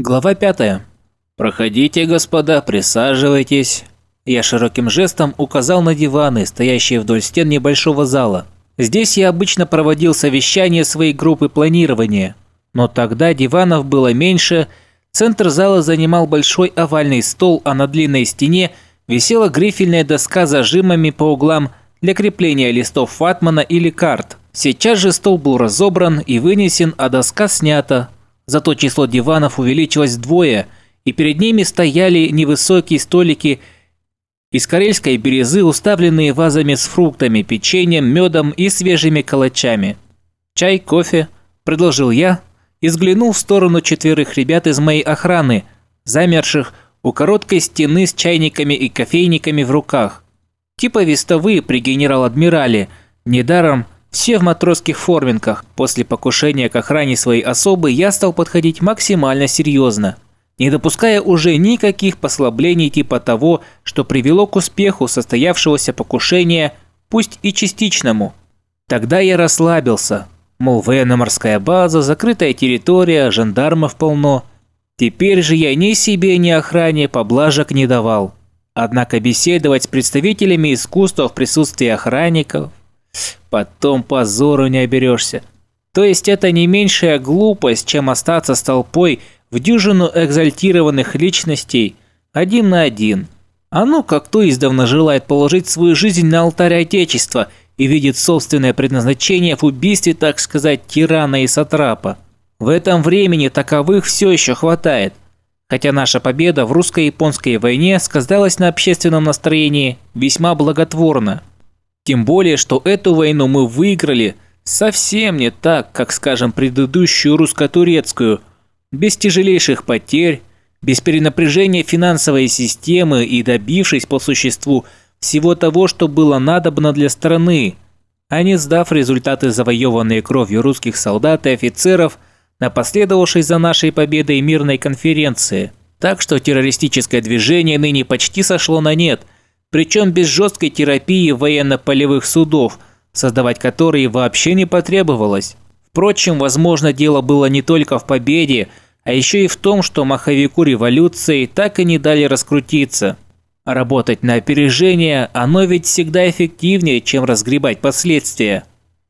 Глава 5. «Проходите, господа, присаживайтесь». Я широким жестом указал на диваны, стоящие вдоль стен небольшого зала. Здесь я обычно проводил совещания своей группы планирования. Но тогда диванов было меньше, центр зала занимал большой овальный стол, а на длинной стене висела грифельная доска с зажимами по углам для крепления листов фатмана или карт. Сейчас же стол был разобран и вынесен, а доска снята, Зато число диванов увеличилось вдвое, и перед ними стояли невысокие столики из карельской березы, уставленные вазами с фруктами, печеньем, медом и свежими калачами. «Чай, кофе?» – предложил я и взглянул в сторону четверых ребят из моей охраны, замерших у короткой стены с чайниками и кофейниками в руках. Типа вестовые при генерал-адмирале, недаром – все в матросских форменках. После покушения к охране своей особы я стал подходить максимально серьезно, не допуская уже никаких послаблений типа того, что привело к успеху состоявшегося покушения, пусть и частичному. Тогда я расслабился, мол, военно-морская база, закрытая территория, жандармов полно. Теперь же я ни себе, ни охране поблажек не давал. Однако беседовать с представителями искусства в присутствии охранников, Потом позору не оберешься. То есть это не меньшая глупость, чем остаться с толпой в дюжину экзальтированных личностей один на один. А ну как кто издавна желает положить свою жизнь на алтарь Отечества и видит собственное предназначение в убийстве, так сказать, тирана и сатрапа. В этом времени таковых все еще хватает. Хотя наша победа в русско-японской войне сказалась на общественном настроении весьма благотворно. Тем более, что эту войну мы выиграли совсем не так, как, скажем, предыдущую русско-турецкую, без тяжелейших потерь, без перенапряжения финансовой системы и добившись по существу всего того, что было надобно для страны, а не сдав результаты завоеванные кровью русских солдат и офицеров на последовавшей за нашей победой мирной конференции. Так что террористическое движение ныне почти сошло на нет – причем без жесткой терапии военно-полевых судов, создавать которые вообще не потребовалось. Впрочем, возможно, дело было не только в победе, а еще и в том, что маховику революции так и не дали раскрутиться. работать на опережение, оно ведь всегда эффективнее, чем разгребать последствия.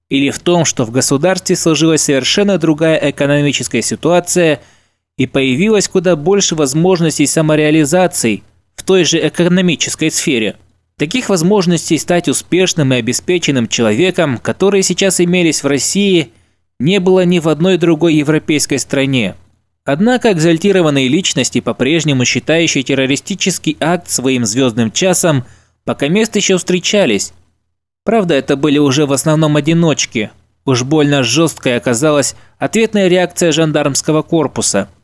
Или в том, что в государстве сложилась совершенно другая экономическая ситуация и появилось куда больше возможностей самореализации – в той же экономической сфере. Таких возможностей стать успешным и обеспеченным человеком, которые сейчас имелись в России, не было ни в одной другой европейской стране. Однако экзальтированные личности, по-прежнему считающие террористический акт своим звездным часом, пока мест еще встречались. Правда, это были уже в основном одиночки. Уж больно жесткой оказалась ответная реакция жандармского корпуса –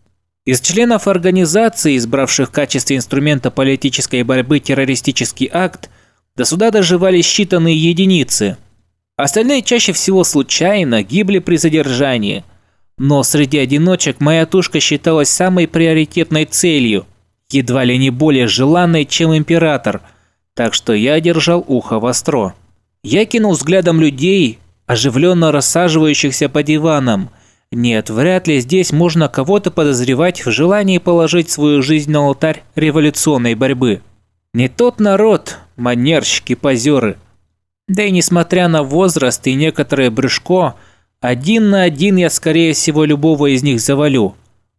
из членов организации, избравших в качестве инструмента политической борьбы террористический акт, до суда доживались считанные единицы. Остальные чаще всего случайно гибли при задержании. Но среди одиночек моя тушка считалась самой приоритетной целью, едва ли не более желанной, чем император, так что я держал ухо востро. Я кинул взглядом людей, оживленно рассаживающихся по диванам – нет, вряд ли здесь можно кого-то подозревать в желании положить свою жизнь на алтарь революционной борьбы. Не тот народ, манерщики-позеры. Да и несмотря на возраст и некоторое брюшко, один на один я скорее всего любого из них завалю.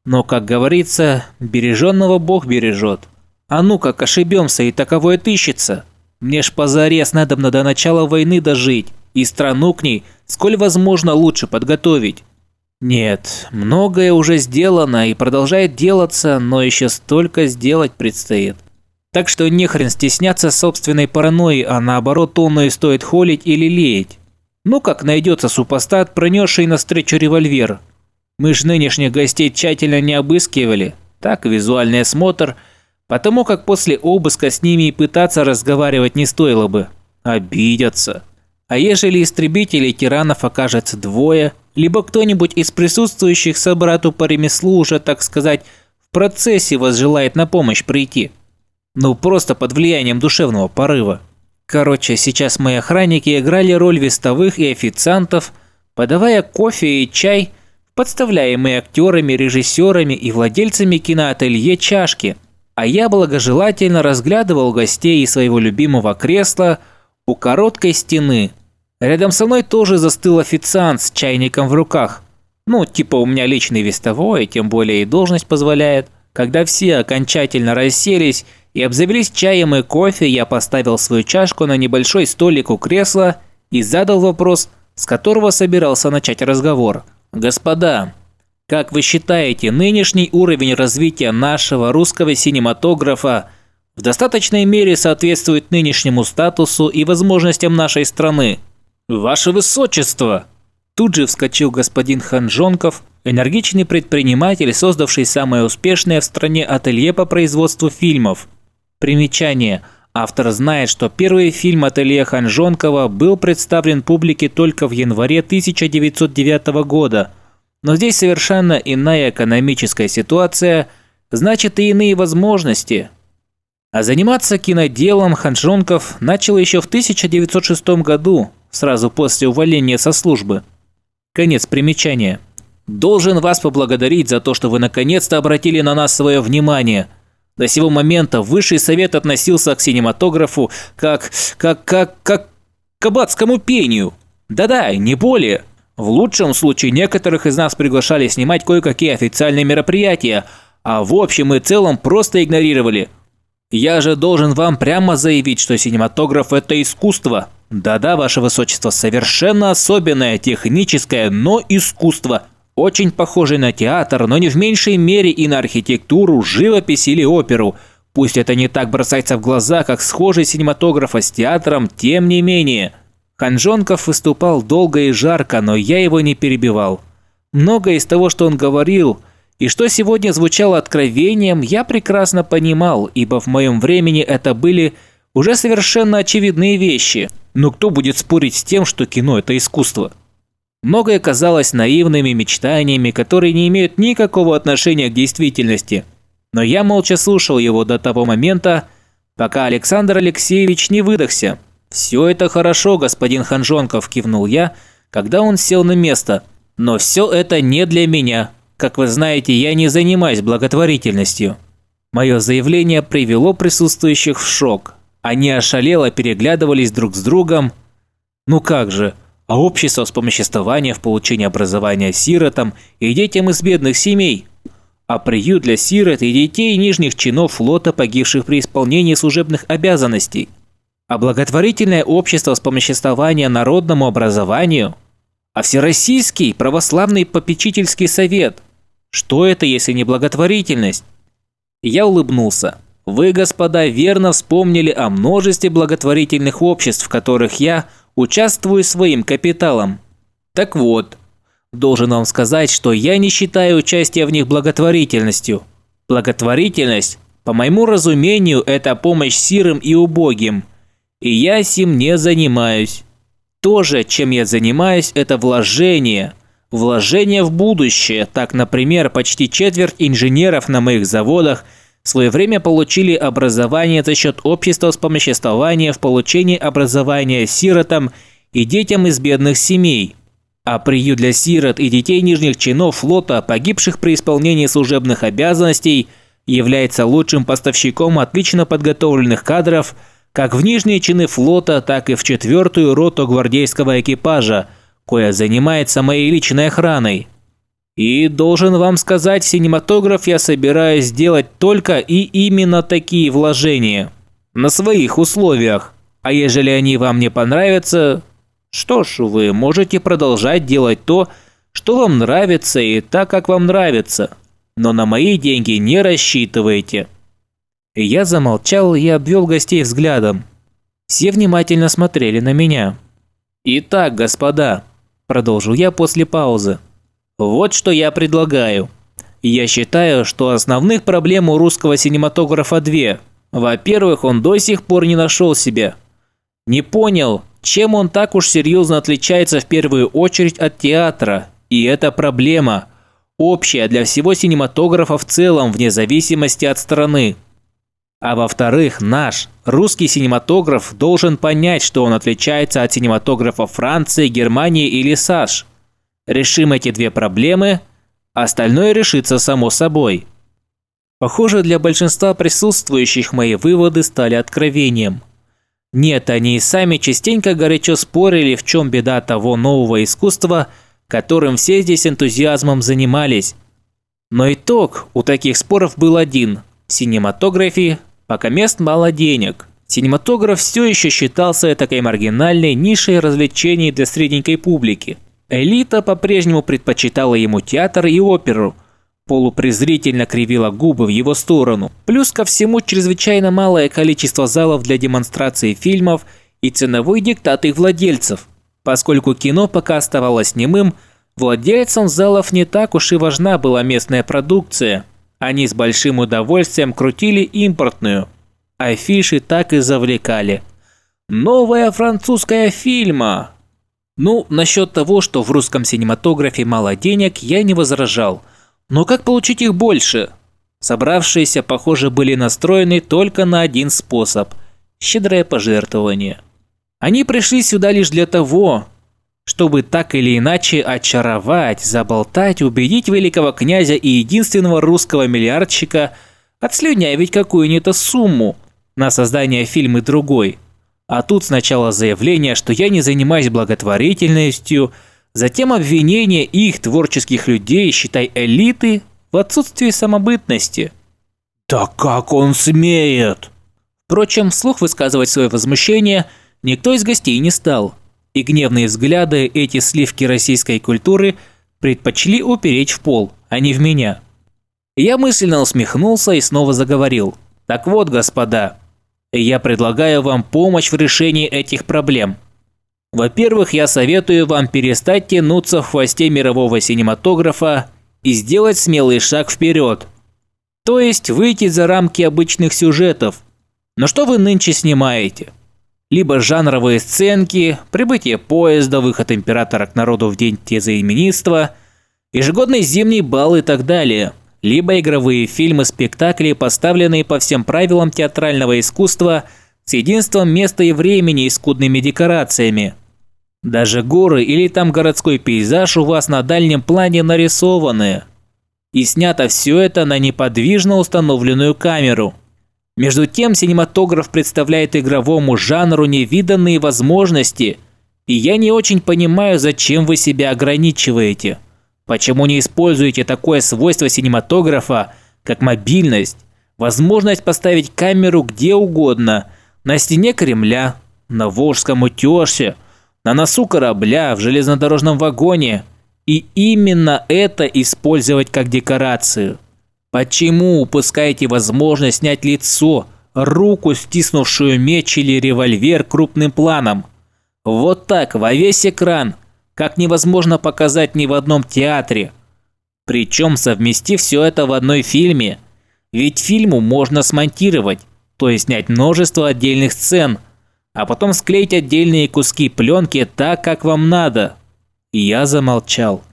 Но, как говорится, береженного Бог бережет. А ну как ошибемся и таковое тыщется. Мне ж позарез надо до начала войны дожить и страну к ней сколь возможно лучше подготовить. Нет, многое уже сделано и продолжает делаться, но еще столько сделать предстоит. Так что не хрен стесняться собственной паранойи, а наоборот тонную стоит холить или леять. Ну как найдется супостат, пронесший навстречу револьвер. Мы ж нынешних гостей тщательно не обыскивали. Так, визуальный осмотр, потому как после обыска с ними и пытаться разговаривать не стоило бы. Обидятся. А ежели истребителей тиранов окажется двое – либо кто-нибудь из присутствующих собрату по ремеслу уже, так сказать, в процессе возжелает на помощь прийти. Ну, просто под влиянием душевного порыва. Короче, сейчас мои охранники играли роль вестовых и официантов, подавая кофе и чай подставляемые актерами, режиссерами и владельцами киноателье «Чашки», а я благожелательно разглядывал гостей из своего любимого кресла у короткой стены. Рядом со мной тоже застыл официант с чайником в руках. Ну, типа у меня личный вестовой, тем более и должность позволяет. Когда все окончательно расселись и обзавелись чаем и кофе, я поставил свою чашку на небольшой столик у кресла и задал вопрос, с которого собирался начать разговор. «Господа, как вы считаете, нынешний уровень развития нашего русского синематографа в достаточной мере соответствует нынешнему статусу и возможностям нашей страны? Ваше Высочество!» Тут же вскочил господин Ханжонков, энергичный предприниматель, создавший самое успешное в стране ателье по производству фильмов. Примечание. Автор знает, что первый фильм ателье Ханжонкова был представлен публике только в январе 1909 года – но здесь совершенно иная экономическая ситуация, значит и иные возможности. А заниматься киноделом Ханжонков начал еще в 1906 году, сразу после увольнения со службы. Конец примечания. Должен вас поблагодарить за то, что вы наконец-то обратили на нас свое внимание. До сего момента Высший Совет относился к синематографу как... как... как... как... к пению. Да-да, не более. В лучшем случае некоторых из нас приглашали снимать кое-какие официальные мероприятия, а в общем и целом просто игнорировали. Я же должен вам прямо заявить, что синематограф – это искусство. Да-да, ваше высочество, совершенно особенное техническое, но искусство. Очень похожее на театр, но не в меньшей мере и на архитектуру, живопись или оперу. Пусть это не так бросается в глаза, как схожий синематографа с театром, тем не менее – Ханжонков выступал долго и жарко, но я его не перебивал. Многое из того, что он говорил, и что сегодня звучало откровением, я прекрасно понимал, ибо в моем времени это были уже совершенно очевидные вещи. Но кто будет спорить с тем, что кино – это искусство? Многое казалось наивными мечтаниями, которые не имеют никакого отношения к действительности. Но я молча слушал его до того момента, пока Александр Алексеевич не выдохся. «Все это хорошо, господин Ханжонков», – кивнул я, когда он сел на место. «Но все это не для меня. Как вы знаете, я не занимаюсь благотворительностью». Мое заявление привело присутствующих в шок. Они ошалело переглядывались друг с другом. Ну как же, а общество вспомоществования в получении образования сиротам и детям из бедных семей? А приют для сирот и детей нижних чинов флота, погибших при исполнении служебных обязанностей – а благотворительное общество вспомоществования народному образованию, а Всероссийский православный попечительский совет. Что это, если не благотворительность? Я улыбнулся. Вы, господа, верно вспомнили о множестве благотворительных обществ, в которых я участвую своим капиталом. Так вот, должен вам сказать, что я не считаю участие в них благотворительностью. Благотворительность, по моему разумению, это помощь сирым и убогим – и я сим не занимаюсь. То же, чем я занимаюсь, это вложение. Вложение в будущее. Так, например, почти четверть инженеров на моих заводах в свое время получили образование за счет общества вспомоществования в получении образования сиротам и детям из бедных семей. А приют для сирот и детей нижних чинов флота, погибших при исполнении служебных обязанностей, является лучшим поставщиком отлично подготовленных кадров – как в нижние чины флота, так и в четвертую роту гвардейского экипажа, коя занимается моей личной охраной. И должен вам сказать, синематограф я собираюсь сделать только и именно такие вложения. На своих условиях. А ежели они вам не понравятся, что ж, вы можете продолжать делать то, что вам нравится и так, как вам нравится. Но на мои деньги не рассчитывайте. Я замолчал и обвел гостей взглядом. Все внимательно смотрели на меня. «Итак, господа», – продолжил я после паузы, – «вот что я предлагаю. Я считаю, что основных проблем у русского синематографа две. Во-первых, он до сих пор не нашел себя. Не понял, чем он так уж серьезно отличается в первую очередь от театра. И это проблема, общая для всего синематографа в целом, вне зависимости от страны. А во-вторых, наш, русский синематограф должен понять, что он отличается от синематографа Франции, Германии или САШ. Решим эти две проблемы, остальное решится само собой. Похоже, для большинства присутствующих мои выводы стали откровением. Нет, они и сами частенько горячо спорили, в чем беда того нового искусства, которым все здесь энтузиазмом занимались. Но итог у таких споров был один – синематографии пока мест мало денег. Синематограф все еще считался такой маргинальной нишей развлечений для средненькой публики. Элита по-прежнему предпочитала ему театр и оперу, полупрезрительно кривила губы в его сторону. Плюс ко всему чрезвычайно малое количество залов для демонстрации фильмов и ценовой диктат их владельцев. Поскольку кино пока оставалось немым, владельцам залов не так уж и важна была местная продукция. Они с большим удовольствием крутили импортную – Афиши так и завлекали. «Новая французская фильма!» Ну, насчет того, что в русском синематографе мало денег, я не возражал. Но как получить их больше? Собравшиеся, похоже, были настроены только на один способ – щедрое пожертвование. Они пришли сюда лишь для того, чтобы так или иначе очаровать, заболтать, убедить великого князя и единственного русского миллиардщика отслюнявить какую-нибудь сумму, на создание фильма другой. А тут сначала заявление, что я не занимаюсь благотворительностью, затем обвинение их творческих людей, считай элиты, в отсутствии самобытности. «Да как он смеет!» Впрочем, вслух высказывать свое возмущение никто из гостей не стал, и гневные взгляды эти сливки российской культуры предпочли упереть в пол, а не в меня. Я мысленно усмехнулся и снова заговорил. «Так вот, господа, я предлагаю вам помощь в решении этих проблем. Во-первых, я советую вам перестать тянуться в хвосте мирового синематографа и сделать смелый шаг вперед. То есть выйти за рамки обычных сюжетов. Но что вы нынче снимаете? Либо жанровые сценки, прибытие поезда, выход императора к народу в день тезаименитства, ежегодный зимний бал и так далее – либо игровые фильмы-спектакли, поставленные по всем правилам театрального искусства с единством места и времени и скудными декорациями. Даже горы или там городской пейзаж у вас на дальнем плане нарисованы. И снято все это на неподвижно установленную камеру. Между тем синематограф представляет игровому жанру невиданные возможности, и я не очень понимаю, зачем вы себя ограничиваете. Почему не используете такое свойство синематографа, как мобильность, возможность поставить камеру где угодно, на стене Кремля, на Волжском утёсе, на носу корабля, в железнодорожном вагоне, и именно это использовать как декорацию? Почему упускаете возможность снять лицо, руку, стиснувшую меч или револьвер крупным планом? Вот так, во весь экран – как невозможно показать ни в одном театре. Причем совместив все это в одной фильме. Ведь фильму можно смонтировать, то есть снять множество отдельных сцен, а потом склеить отдельные куски пленки так, как вам надо. И я замолчал.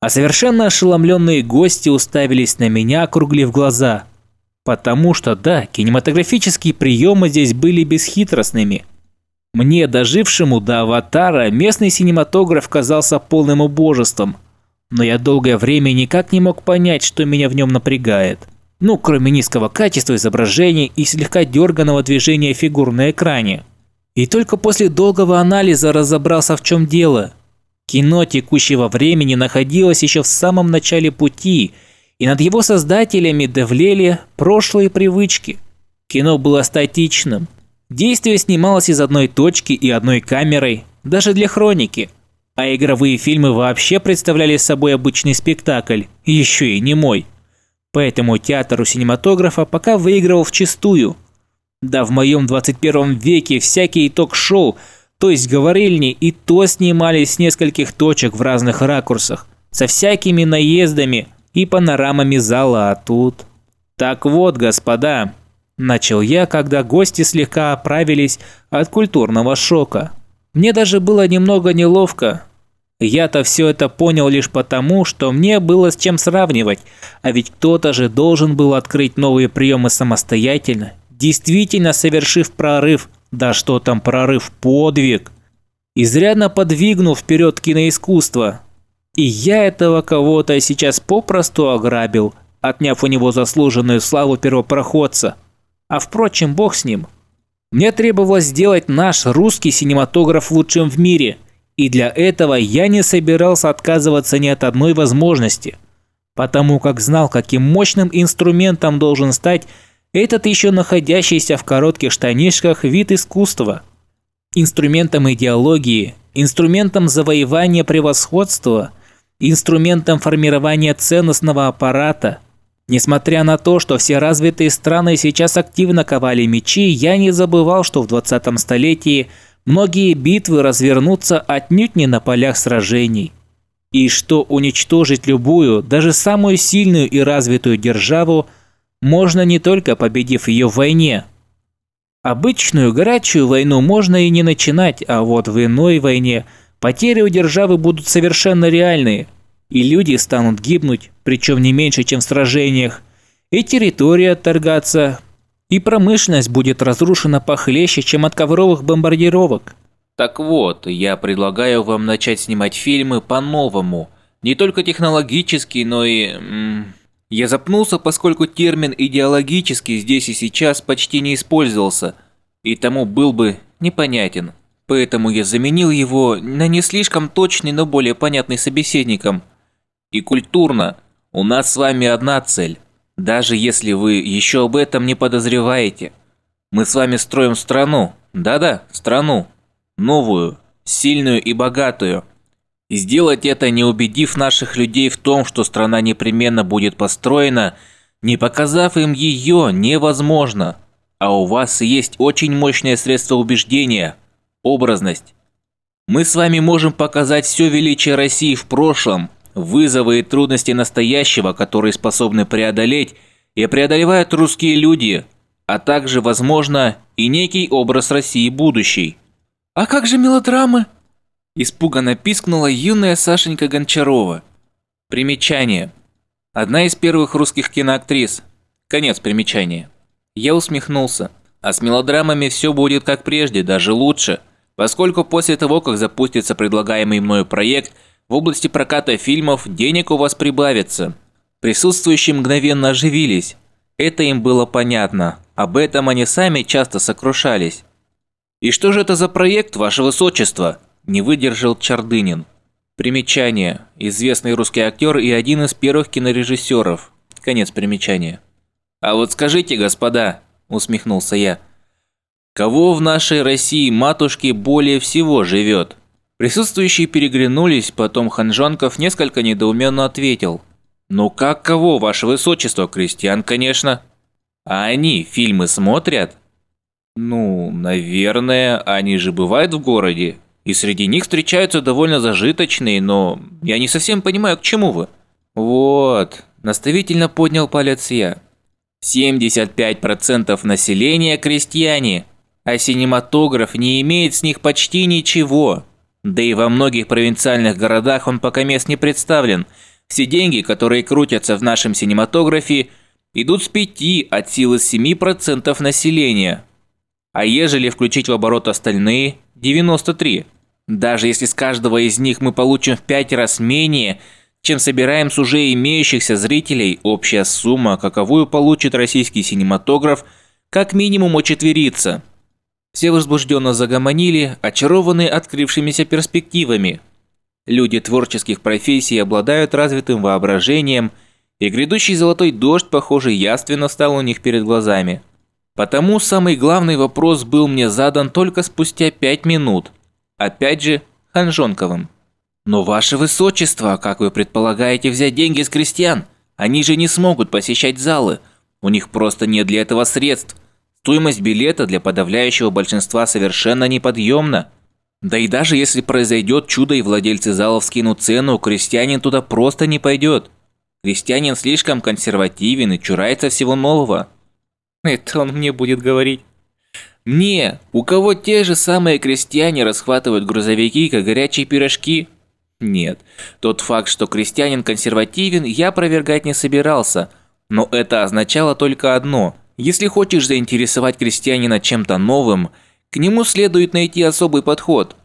А совершенно ошеломленные гости уставились на меня, округлив глаза. Потому что, да, кинематографические приемы здесь были бесхитростными – мне, дожившему до «Аватара», местный синематограф казался полным убожеством. Но я долгое время никак не мог понять, что меня в нем напрягает. Ну, кроме низкого качества изображения и слегка дерганого движения фигур на экране. И только после долгого анализа разобрался, в чем дело. Кино текущего времени находилось еще в самом начале пути, и над его создателями давлели прошлые привычки. Кино было статичным, Действие снималось из одной точки и одной камерой, даже для хроники. А игровые фильмы вообще представляли собой обычный спектакль, еще и не мой. Поэтому театр у синематографа пока выигрывал вчистую. Да в моем 21 веке всякие ток-шоу, то есть говорильни, и то снимались с нескольких точек в разных ракурсах, со всякими наездами и панорамами зала, а тут... Так вот, господа, Начал я, когда гости слегка оправились от культурного шока. Мне даже было немного неловко. Я-то все это понял лишь потому, что мне было с чем сравнивать, а ведь кто-то же должен был открыть новые приемы самостоятельно, действительно совершив прорыв, да что там прорыв, подвиг, изрядно подвигнув вперед киноискусство. И я этого кого-то сейчас попросту ограбил, отняв у него заслуженную славу первопроходца. А впрочем, бог с ним. Мне требовалось сделать наш русский синематограф лучшим в мире, и для этого я не собирался отказываться ни от одной возможности, потому как знал, каким мощным инструментом должен стать этот еще находящийся в коротких штанишках вид искусства. Инструментом идеологии, инструментом завоевания превосходства – инструментом формирования ценностного аппарата. Несмотря на то, что все развитые страны сейчас активно ковали мечи, я не забывал, что в 20 столетии многие битвы развернутся отнюдь не на полях сражений. И что уничтожить любую, даже самую сильную и развитую державу, можно не только победив ее в войне. Обычную горячую войну можно и не начинать, а вот в иной войне – Потери у державы будут совершенно реальные, и люди станут гибнуть, причем не меньше, чем в сражениях, и территория отторгаться, и промышленность будет разрушена похлеще, чем от ковровых бомбардировок. Так вот, я предлагаю вам начать снимать фильмы по-новому. Не только технологически, но и... Я запнулся, поскольку термин «идеологический» здесь и сейчас почти не использовался, и тому был бы непонятен. Поэтому я заменил его на не слишком точный, но более понятный собеседником. И культурно. У нас с вами одна цель. Даже если вы еще об этом не подозреваете. Мы с вами строим страну. Да-да, страну. Новую, сильную и богатую. И сделать это, не убедив наших людей в том, что страна непременно будет построена, не показав им ее, невозможно. А у вас есть очень мощное средство убеждения – образность. Мы с вами можем показать все величие России в прошлом, вызовы и трудности настоящего, которые способны преодолеть и преодолевают русские люди, а также, возможно, и некий образ России будущей. «А как же мелодрамы?» Испуганно пискнула юная Сашенька Гончарова. Примечание. Одна из первых русских киноактрис. Конец примечания. Я усмехнулся. А с мелодрамами все будет как прежде, даже лучше – поскольку после того, как запустится предлагаемый мною проект, в области проката фильмов денег у вас прибавится. Присутствующие мгновенно оживились. Это им было понятно. Об этом они сами часто сокрушались. «И что же это за проект, ваше высочество?» – не выдержал Чардынин. Примечание. Известный русский актер и один из первых кинорежиссеров. Конец примечания. «А вот скажите, господа», – усмехнулся я, – Кого в нашей России матушке более всего живет? Присутствующие переглянулись, потом Ханжонков несколько недоуменно ответил. «Ну как кого, ваше высочество, крестьян, конечно». «А они фильмы смотрят?» «Ну, наверное, они же бывают в городе, и среди них встречаются довольно зажиточные, но я не совсем понимаю, к чему вы». «Вот», – наставительно поднял палец я. «75% населения – крестьяне, а синематограф не имеет с них почти ничего. Да и во многих провинциальных городах он пока мест не представлен. Все деньги, которые крутятся в нашем синематографе, идут с 5 от силы 7% населения. А ежели включить в оборот остальные – 93. Даже если с каждого из них мы получим в 5 раз менее, чем собираем с уже имеющихся зрителей, общая сумма, каковую получит российский синематограф, как минимум очетверится – все возбужденно загомонили, очарованные открывшимися перспективами. Люди творческих профессий обладают развитым воображением, и грядущий золотой дождь, похоже, яственно стал у них перед глазами. Потому самый главный вопрос был мне задан только спустя пять минут. Опять же, Ханжонковым. «Но ваше высочество, как вы предполагаете взять деньги с крестьян? Они же не смогут посещать залы. У них просто нет для этого средств. Стоимость билета для подавляющего большинства совершенно неподъемна. Да и даже если произойдет чудо и владельцы залов скинут цену, крестьянин туда просто не пойдет. Крестьянин слишком консервативен и чурается всего нового. Это он мне будет говорить. Мне, у кого те же самые крестьяне расхватывают грузовики, как горячие пирожки? Нет, тот факт, что крестьянин консервативен, я опровергать не собирался, но это означало только одно – если хочешь заинтересовать крестьянина чем-то новым, к нему следует найти особый подход.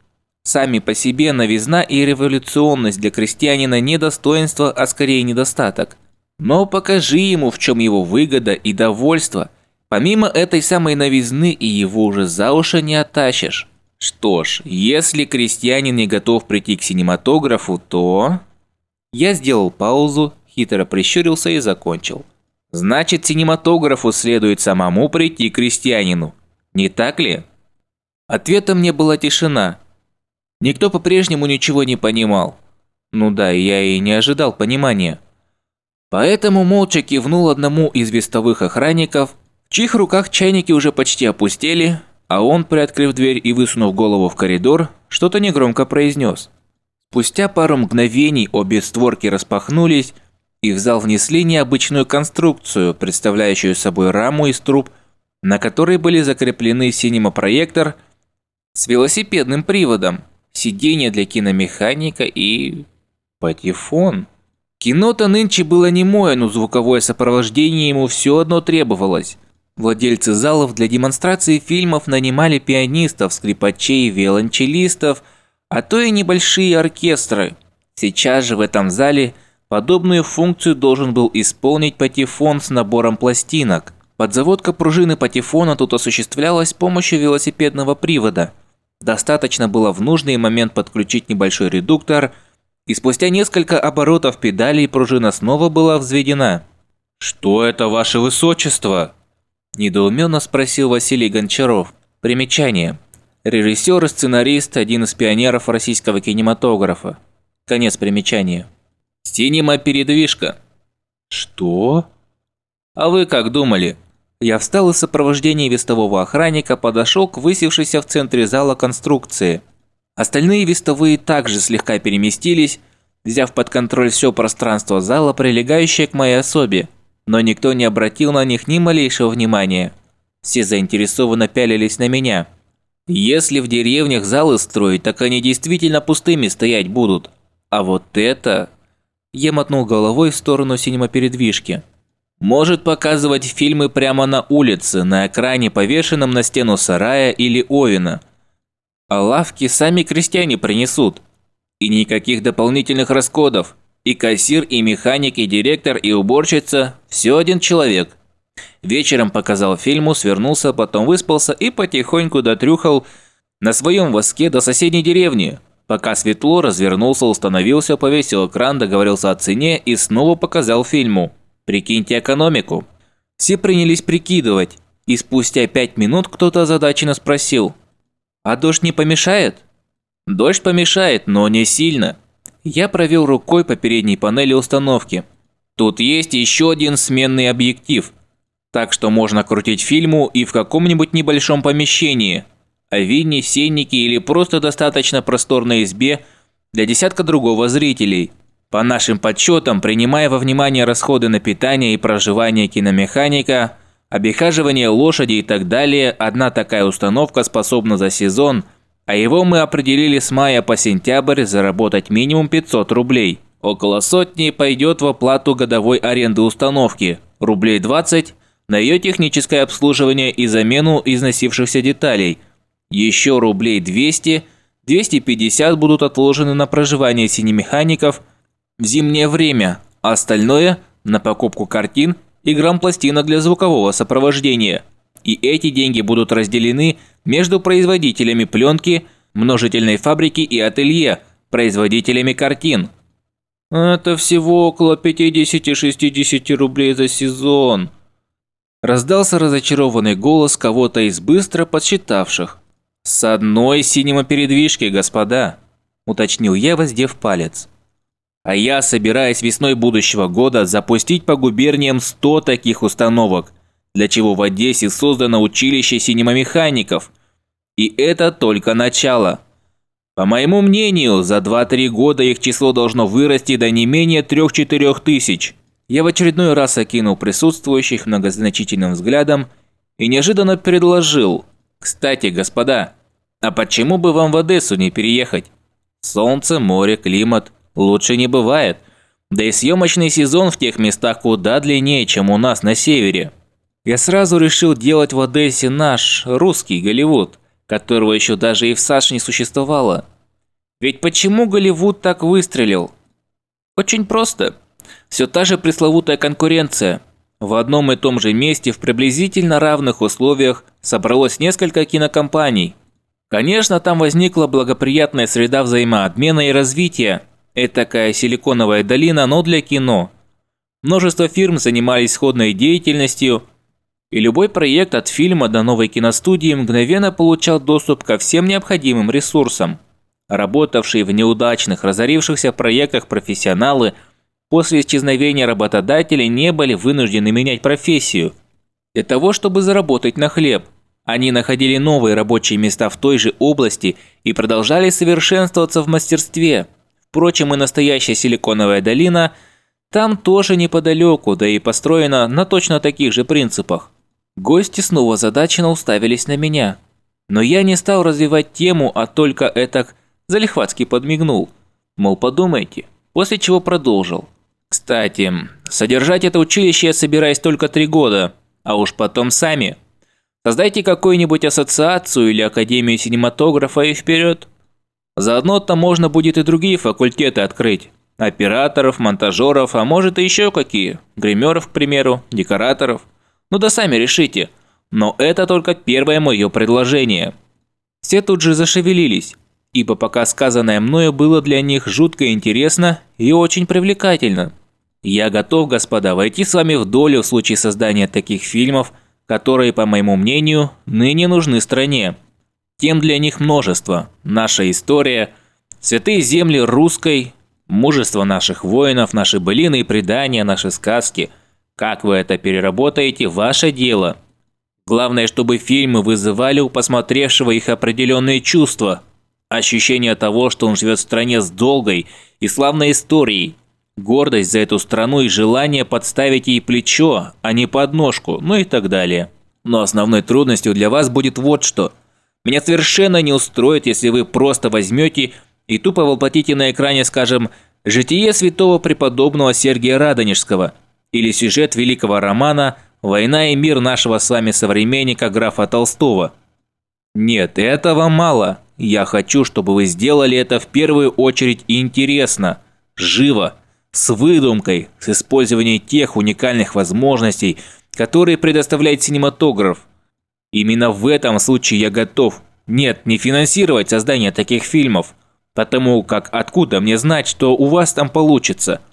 Сами по себе новизна и революционность для крестьянина не достоинство, а скорее недостаток. Но покажи ему, в чем его выгода и довольство. Помимо этой самой новизны и его уже за уши не оттащишь. Что ж, если крестьянин не готов прийти к синематографу, то... Я сделал паузу, хитро прищурился и закончил. Значит, синематографу следует самому прийти к крестьянину. Не так ли? Ответом мне была тишина. Никто по-прежнему ничего не понимал. Ну да, я и не ожидал понимания. Поэтому молча кивнул одному из вестовых охранников, в чьих руках чайники уже почти опустели, а он, приоткрыв дверь и высунув голову в коридор, что-то негромко произнес. Спустя пару мгновений обе створки распахнулись, и в зал внесли необычную конструкцию, представляющую собой раму из труб, на которой были закреплены синемопроектор с велосипедным приводом, сиденье для киномеханика и... патефон. Кино-то нынче было немое, но звуковое сопровождение ему все одно требовалось. Владельцы залов для демонстрации фильмов нанимали пианистов, скрипачей, виолончелистов, а то и небольшие оркестры. Сейчас же в этом зале подобную функцию должен был исполнить патефон с набором пластинок. Подзаводка пружины патефона тут осуществлялась с помощью велосипедного привода. Достаточно было в нужный момент подключить небольшой редуктор, и спустя несколько оборотов педалей пружина снова была взведена. «Что это, ваше высочество?» Недоуменно спросил Василий Гончаров. Примечание. Режиссер и сценарист, один из пионеров российского кинематографа. Конец примечания. Синема-передвижка. Что? А вы как думали? Я встал из сопровождения вестового охранника, подошел к высевшейся в центре зала конструкции. Остальные вестовые также слегка переместились, взяв под контроль все пространство зала, прилегающее к моей особе но никто не обратил на них ни малейшего внимания. Все заинтересованно пялились на меня. Если в деревнях залы строить, так они действительно пустыми стоять будут. А вот это... Я мотнул головой в сторону синема-передвижки. Может показывать фильмы прямо на улице, на экране, повешенном на стену сарая или овина. А лавки сами крестьяне принесут. И никаких дополнительных расходов. И кассир, и механик, и директор, и уборщица – все один человек. Вечером показал фильму, свернулся, потом выспался и потихоньку дотрюхал на своем воске до соседней деревни. Пока светло, развернулся, установился, повесил экран, договорился о цене и снова показал фильму. Прикиньте экономику. Все принялись прикидывать, и спустя пять минут кто-то озадаченно спросил. «А дождь не помешает?» «Дождь помешает, но не сильно. Я провел рукой по передней панели установки. Тут есть еще один сменный объектив. Так что можно крутить фильму и в каком-нибудь небольшом помещении. А винне, сеннике или просто достаточно просторной избе для десятка другого зрителей. По нашим подсчетам, принимая во внимание расходы на питание и проживание киномеханика, обихаживание лошади и так далее, одна такая установка способна за сезон – а его мы определили с мая по сентябрь заработать минимум 500 рублей. Около сотни пойдет в оплату годовой аренды установки, рублей 20 на ее техническое обслуживание и замену износившихся деталей. Еще рублей 200, 250 будут отложены на проживание синемехаников в зимнее время, а остальное – на покупку картин и грамм-пластинок для звукового сопровождения – и эти деньги будут разделены между производителями пленки, множительной фабрики и ателье, производителями картин. Это всего около 50-60 рублей за сезон. Раздался разочарованный голос кого-то из быстро подсчитавших. «С одной синема-передвижки, господа», – уточнил я, воздев палец. «А я собираюсь весной будущего года запустить по губерниям 100 таких установок – для чего в Одессе создано училище синемомехаников. И это только начало. По моему мнению, за 2-3 года их число должно вырасти до не менее 3-4 тысяч. Я в очередной раз окинул присутствующих многозначительным взглядом и неожиданно предложил. «Кстати, господа, а почему бы вам в Одессу не переехать? Солнце, море, климат. Лучше не бывает. Да и съемочный сезон в тех местах куда длиннее, чем у нас на севере». Я сразу решил делать в Одессе наш, русский Голливуд, которого еще даже и в САШ не существовало. Ведь почему Голливуд так выстрелил? Очень просто. Все та же пресловутая конкуренция. В одном и том же месте в приблизительно равных условиях собралось несколько кинокомпаний. Конечно, там возникла благоприятная среда взаимообмена и развития. Это такая силиконовая долина, но для кино. Множество фирм занимались сходной деятельностью, и любой проект от фильма до новой киностудии мгновенно получал доступ ко всем необходимым ресурсам. Работавшие в неудачных, разорившихся проектах профессионалы после исчезновения работодателей не были вынуждены менять профессию. Для того, чтобы заработать на хлеб, они находили новые рабочие места в той же области и продолжали совершенствоваться в мастерстве. Впрочем, и настоящая Силиконовая долина там тоже неподалеку, да и построена на точно таких же принципах. Гости снова задаченно уставились на меня. Но я не стал развивать тему, а только этак залихватски подмигнул. Мол, подумайте, после чего продолжил. Кстати, содержать это училище я собираюсь только три года, а уж потом сами. Создайте какую-нибудь ассоциацию или академию синематографа и вперед. Заодно-то можно будет и другие факультеты открыть. Операторов, монтажеров, а может и еще какие. Гримеров, к примеру, декораторов. Ну да сами решите. Но это только первое мое предложение. Все тут же зашевелились, ибо пока сказанное мною было для них жутко интересно и очень привлекательно. Я готов, господа, войти с вами в долю в случае создания таких фильмов, которые, по моему мнению, ныне нужны стране. Тем для них множество. Наша история, святые земли русской, мужество наших воинов, наши былины и предания, наши сказки – как вы это переработаете – ваше дело. Главное, чтобы фильмы вызывали у посмотревшего их определенные чувства. Ощущение того, что он живет в стране с долгой и славной историей. Гордость за эту страну и желание подставить ей плечо, а не подножку, ну и так далее. Но основной трудностью для вас будет вот что. Меня совершенно не устроит, если вы просто возьмете и тупо воплотите на экране, скажем, «Житие святого преподобного Сергия Радонежского», или сюжет великого романа «Война и мир нашего с вами современника графа Толстого». Нет, этого мало. Я хочу, чтобы вы сделали это в первую очередь интересно, живо, с выдумкой, с использованием тех уникальных возможностей, которые предоставляет синематограф. Именно в этом случае я готов, нет, не финансировать создание таких фильмов, потому как откуда мне знать, что у вас там получится –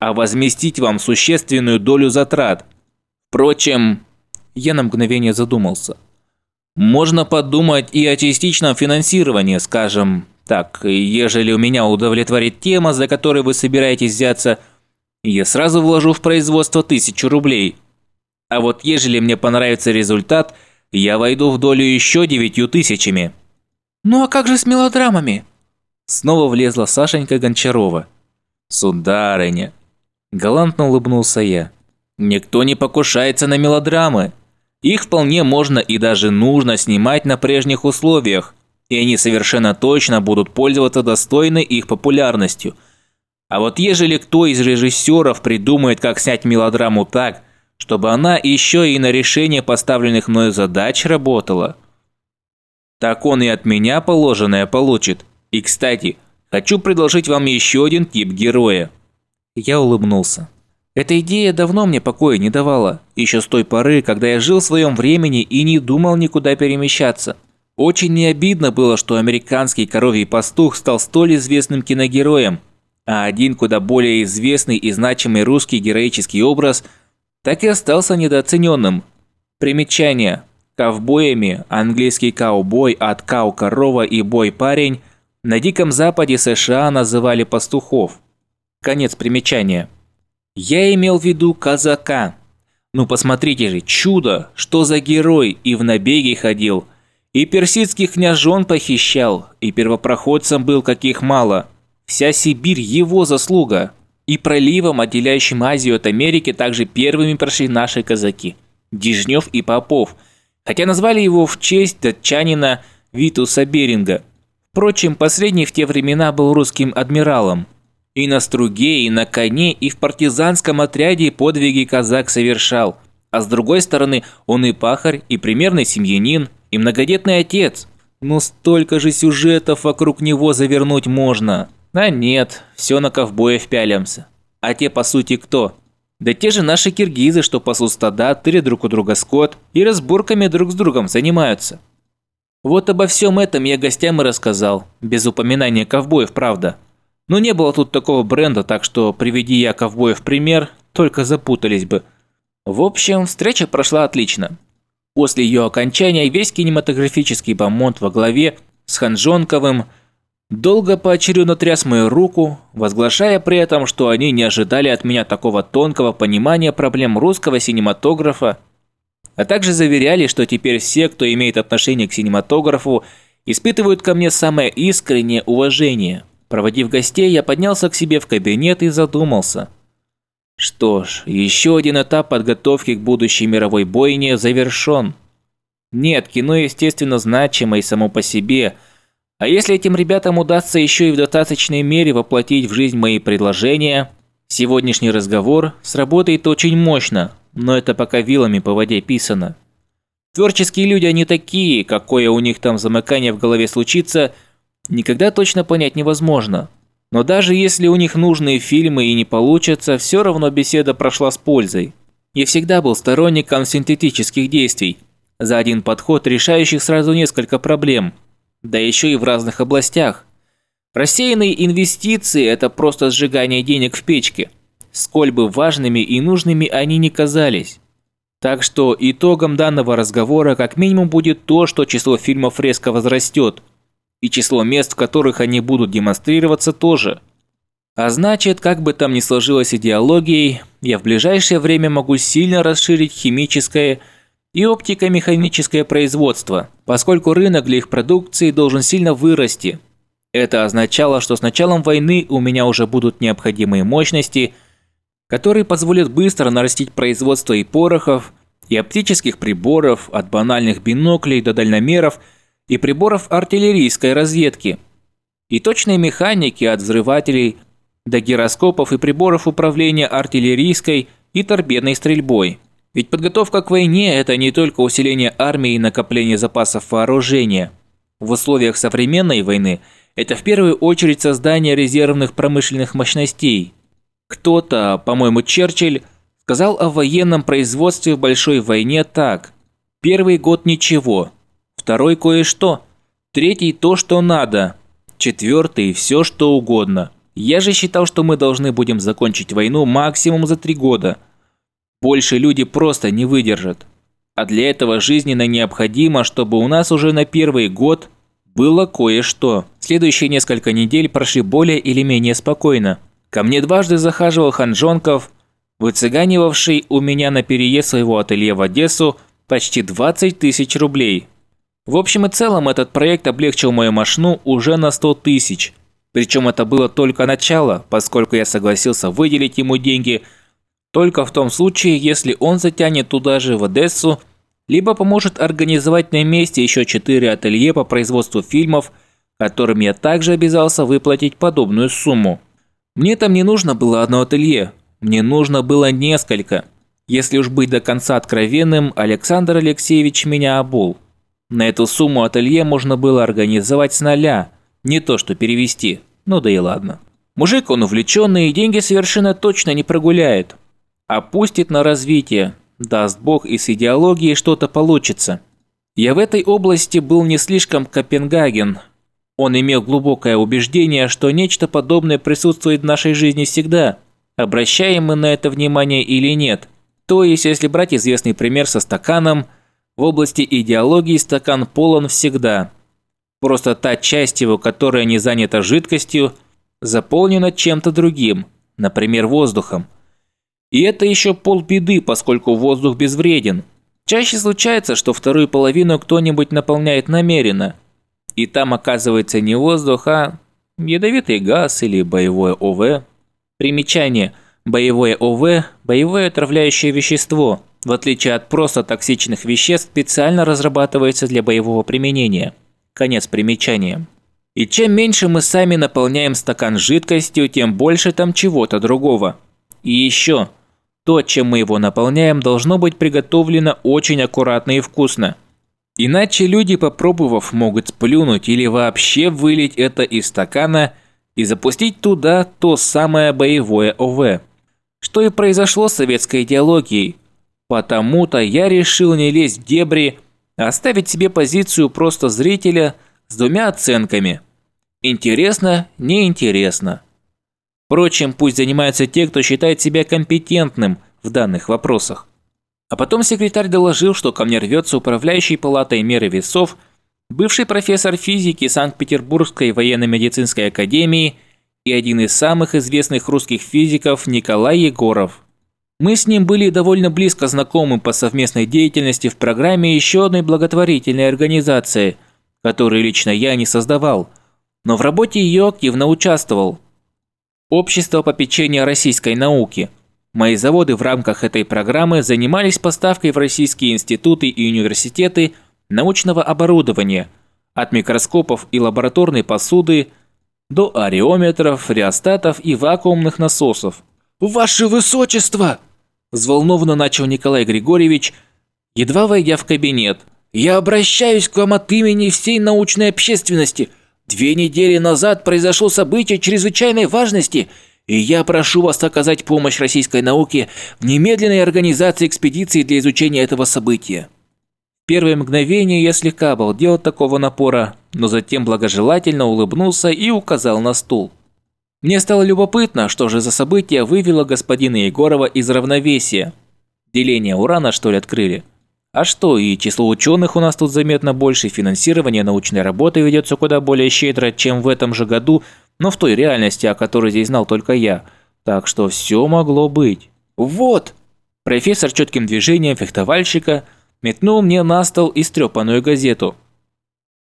а возместить вам существенную долю затрат. Впрочем, я на мгновение задумался. Можно подумать и о частичном финансировании, скажем так, ежели у меня удовлетворит тема, за которой вы собираетесь взяться, я сразу вложу в производство тысячу рублей. А вот ежели мне понравится результат, я войду в долю еще девятью тысячами. Ну а как же с мелодрамами? Снова влезла Сашенька Гончарова. Сударыня, Галантно улыбнулся я. Никто не покушается на мелодрамы. Их вполне можно и даже нужно снимать на прежних условиях, и они совершенно точно будут пользоваться достойной их популярностью. А вот ежели кто из режиссеров придумает, как снять мелодраму так, чтобы она еще и на решение поставленных мною задач работала, так он и от меня положенное получит. И, кстати, хочу предложить вам еще один тип героя. Я улыбнулся. Эта идея давно мне покоя не давала, еще с той поры, когда я жил в своем времени и не думал никуда перемещаться. Очень не обидно было, что американский коровий пастух стал столь известным киногероем, а один куда более известный и значимый русский героический образ так и остался недооцененным. Примечание. Ковбоями английский каубой от кау-корова и бой-парень на Диком Западе США называли пастухов. Конец примечания. Я имел в виду казака. Ну посмотрите же, чудо, что за герой и в набеге ходил, и персидских княжон похищал, и первопроходцем был каких мало. Вся Сибирь его заслуга. И проливом, отделяющим Азию от Америки, также первыми прошли наши казаки. Дежнев и Попов. Хотя назвали его в честь датчанина Витуса Беринга. Впрочем, последний в те времена был русским адмиралом. И на струге, и на коне, и в партизанском отряде подвиги казак совершал. А с другой стороны, он и пахарь, и примерный семьянин, и многодетный отец. Ну столько же сюжетов вокруг него завернуть можно. А нет, все на ковбоев пялимся. А те по сути кто? Да те же наши киргизы, что пасут стада, тырят друг у друга скот и разборками друг с другом занимаются. Вот обо всем этом я гостям и рассказал, без упоминания ковбоев, правда. Но не было тут такого бренда, так что, приведи я ковбоев пример, только запутались бы. В общем, встреча прошла отлично. После ее окончания весь кинематографический бомонд во главе с Ханжонковым долго поочередно тряс мою руку, возглашая при этом, что они не ожидали от меня такого тонкого понимания проблем русского синематографа, а также заверяли, что теперь все, кто имеет отношение к синематографу, испытывают ко мне самое искреннее уважение. Проводив гостей, я поднялся к себе в кабинет и задумался – что ж, еще один этап подготовки к будущей мировой бойне завершен. Нет, кино естественно значимо и само по себе. А если этим ребятам удастся еще и в достаточной мере воплотить в жизнь мои предложения, сегодняшний разговор сработает очень мощно, но это пока вилами по воде писано. Творческие люди они такие, какое у них там замыкание в голове случится, никогда точно понять невозможно. Но даже если у них нужные фильмы и не получатся, все равно беседа прошла с пользой. Я всегда был сторонником синтетических действий, за один подход решающих сразу несколько проблем, да еще и в разных областях. Рассеянные инвестиции – это просто сжигание денег в печке, сколь бы важными и нужными они ни казались. Так что итогом данного разговора как минимум будет то, что число фильмов резко возрастет, и число мест, в которых они будут демонстрироваться, тоже. А значит, как бы там ни сложилась идеологией, я в ближайшее время могу сильно расширить химическое и оптико-механическое производство, поскольку рынок для их продукции должен сильно вырасти. Это означало, что с началом войны у меня уже будут необходимые мощности, которые позволят быстро нарастить производство и порохов, и оптических приборов, от банальных биноклей до дальномеров – и приборов артиллерийской разведки, и точной механики от взрывателей до гироскопов и приборов управления артиллерийской и торпедной стрельбой. Ведь подготовка к войне – это не только усиление армии и накопление запасов вооружения. В условиях современной войны это в первую очередь создание резервных промышленных мощностей. Кто-то, по-моему Черчилль, сказал о военном производстве в большой войне так – первый год ничего – второй кое-что, третий то, что надо, четвертый все, что угодно. Я же считал, что мы должны будем закончить войну максимум за три года. Больше люди просто не выдержат. А для этого жизненно необходимо, чтобы у нас уже на первый год было кое-что. Следующие несколько недель прошли более или менее спокойно. Ко мне дважды захаживал Ханжонков, выцыганивавший у меня на переезд своего ателье в Одессу почти 20 тысяч рублей. В общем и целом, этот проект облегчил мою машину уже на 100 тысяч. Причем это было только начало, поскольку я согласился выделить ему деньги только в том случае, если он затянет туда же в Одессу, либо поможет организовать на месте еще четыре ателье по производству фильмов, которым я также обязался выплатить подобную сумму. Мне там не нужно было одно ателье, мне нужно было несколько. Если уж быть до конца откровенным, Александр Алексеевич меня обул. На эту сумму ателье можно было организовать с нуля, не то что перевести, ну да и ладно. Мужик он увлеченный и деньги совершенно точно не прогуляет. Опустит на развитие, даст бог и с идеологией что-то получится. Я в этой области был не слишком Копенгаген. Он имел глубокое убеждение, что нечто подобное присутствует в нашей жизни всегда, обращаем мы на это внимание или нет. То есть, если брать известный пример со стаканом – в области идеологии стакан полон всегда. Просто та часть его, которая не занята жидкостью, заполнена чем-то другим, например, воздухом. И это еще полбеды, поскольку воздух безвреден. Чаще случается, что вторую половину кто-нибудь наполняет намеренно. И там оказывается не воздух, а ядовитый газ или боевое ОВ. Примечание. Боевое ОВ – боевое отравляющее вещество – в отличие от просто токсичных веществ, специально разрабатывается для боевого применения. Конец примечания. И чем меньше мы сами наполняем стакан жидкостью, тем больше там чего-то другого. И еще, то, чем мы его наполняем, должно быть приготовлено очень аккуратно и вкусно. Иначе люди, попробовав, могут сплюнуть или вообще вылить это из стакана и запустить туда то самое боевое ОВ. Что и произошло с советской идеологией. Потому-то я решил не лезть в дебри, а оставить себе позицию просто зрителя с двумя оценками. Интересно, неинтересно. Впрочем, пусть занимаются те, кто считает себя компетентным в данных вопросах. А потом секретарь доложил, что ко мне рвется управляющий палатой меры весов, бывший профессор физики Санкт-Петербургской военно-медицинской академии и один из самых известных русских физиков Николай Егоров. Мы с ним были довольно близко знакомы по совместной деятельности в программе еще одной благотворительной организации, которую лично я не создавал, но в работе ее активно участвовал. Общество попечения российской науки – Мои заводы в рамках этой программы занимались поставкой в российские институты и университеты научного оборудования, от микроскопов и лабораторной посуды до ареометров, реостатов и вакуумных насосов. «Ваше Высочество!» – взволнованно начал Николай Григорьевич, едва войдя в кабинет. «Я обращаюсь к вам от имени всей научной общественности. Две недели назад произошло событие чрезвычайной важности – и я прошу вас оказать помощь российской науке в немедленной организации экспедиции для изучения этого события». Первое мгновение я слегка обалдел от такого напора, но затем благожелательно улыбнулся и указал на стул. Мне стало любопытно, что же за событие вывело господина Егорова из равновесия. Деление урана, что ли, открыли? А что, и число ученых у нас тут заметно больше, финансирование научной работы ведется куда более щедро, чем в этом же году но в той реальности, о которой здесь знал только я. Так что все могло быть. «Вот!» Профессор четким движением фехтовальщика метнул мне на стол истрепанную газету.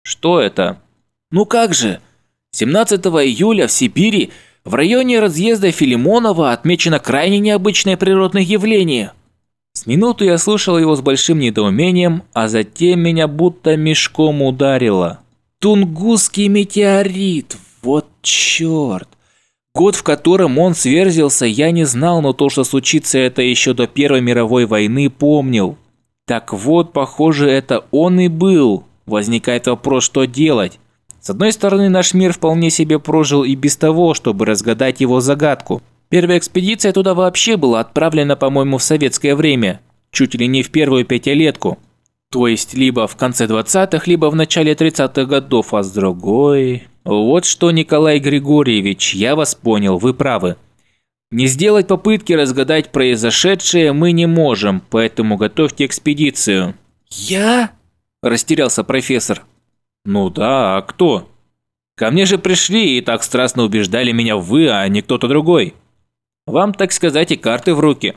«Что это?» «Ну как же! 17 июля в Сибири в районе разъезда Филимонова отмечено крайне необычное природное явление». С минуту я слушал его с большим недоумением, а затем меня будто мешком ударило. «Тунгусский метеорит! Вот черт! Год, в котором он сверзился, я не знал, но то, что случится это еще до Первой мировой войны, помнил. Так вот, похоже, это он и был. Возникает вопрос, что делать. С одной стороны, наш мир вполне себе прожил и без того, чтобы разгадать его загадку. Первая экспедиция туда вообще была отправлена, по-моему, в советское время. Чуть ли не в первую пятилетку. То есть, либо в конце 20-х, либо в начале 30-х годов, а с другой... Вот что, Николай Григорьевич, я вас понял, вы правы. Не сделать попытки разгадать произошедшее мы не можем, поэтому готовьте экспедицию. Я? Растерялся профессор. Ну да, а кто? Ко мне же пришли и так страстно убеждали меня вы, а не кто-то другой. Вам, так сказать, и карты в руки.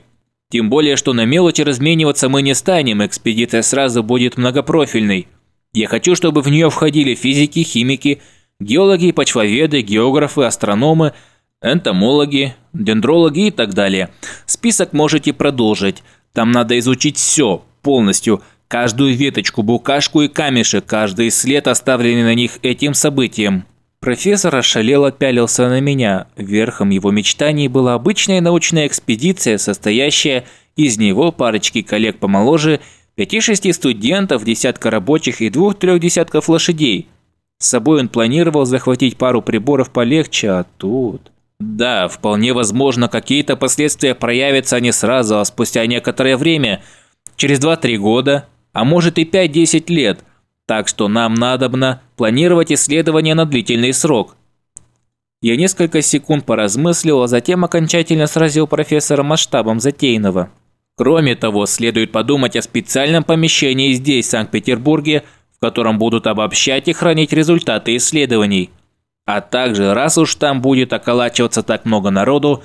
Тем более, что на мелочи размениваться мы не станем, экспедиция сразу будет многопрофильной. Я хочу, чтобы в нее входили физики, химики, геологи, почвоведы, географы, астрономы, энтомологи, дендрологи и так далее. Список можете продолжить. Там надо изучить все, полностью, каждую веточку, букашку и камешек, каждый след, оставленный на них этим событием. Профессор ошалело пялился на меня. Верхом его мечтаний была обычная научная экспедиция, состоящая из него парочки коллег помоложе, пяти-шести студентов, десятка рабочих и двух-трех десятков лошадей – с собой он планировал захватить пару приборов полегче, а тут... Да, вполне возможно, какие-то последствия проявятся не сразу, а спустя некоторое время, через 2-3 года, а может и 5-10 лет. Так что нам надобно планировать исследования на длительный срок. Я несколько секунд поразмыслил, а затем окончательно сразил профессора масштабом затеянного. Кроме того, следует подумать о специальном помещении здесь, в Санкт-Петербурге, котором будут обобщать и хранить результаты исследований. А также, раз уж там будет околачиваться так много народу,